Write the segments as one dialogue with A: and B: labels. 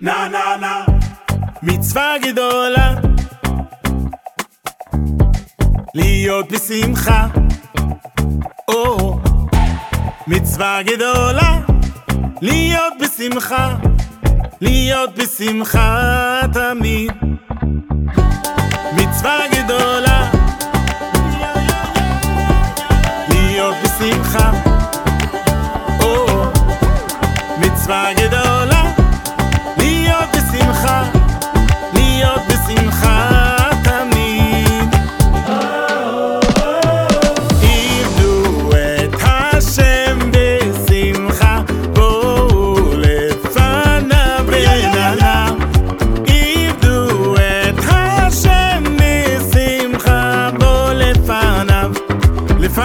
A: na na na.
B: מצווה גדולה. להיות בשמחה. או מצווה גדולה. להיות בשמחה. להיות בשמחה תמיד. מצווה גדולה. להיות בשמחה. או מצווה גדולה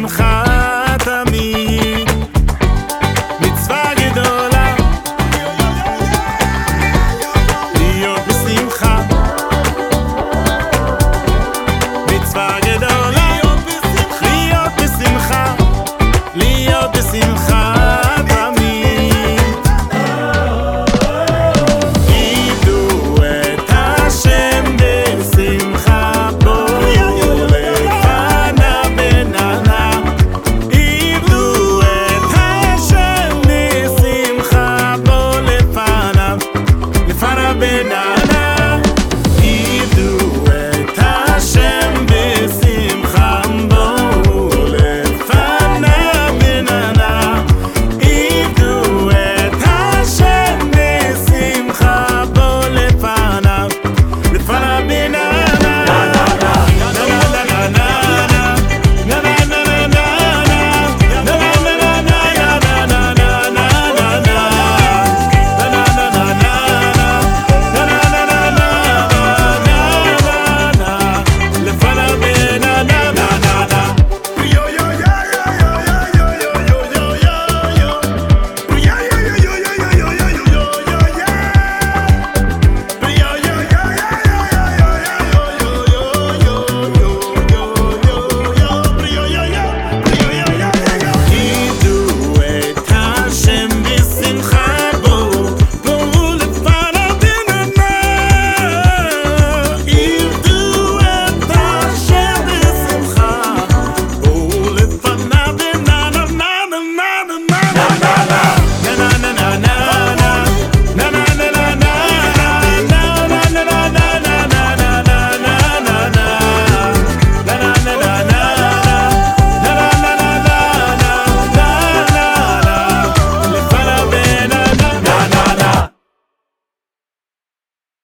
B: שמחה.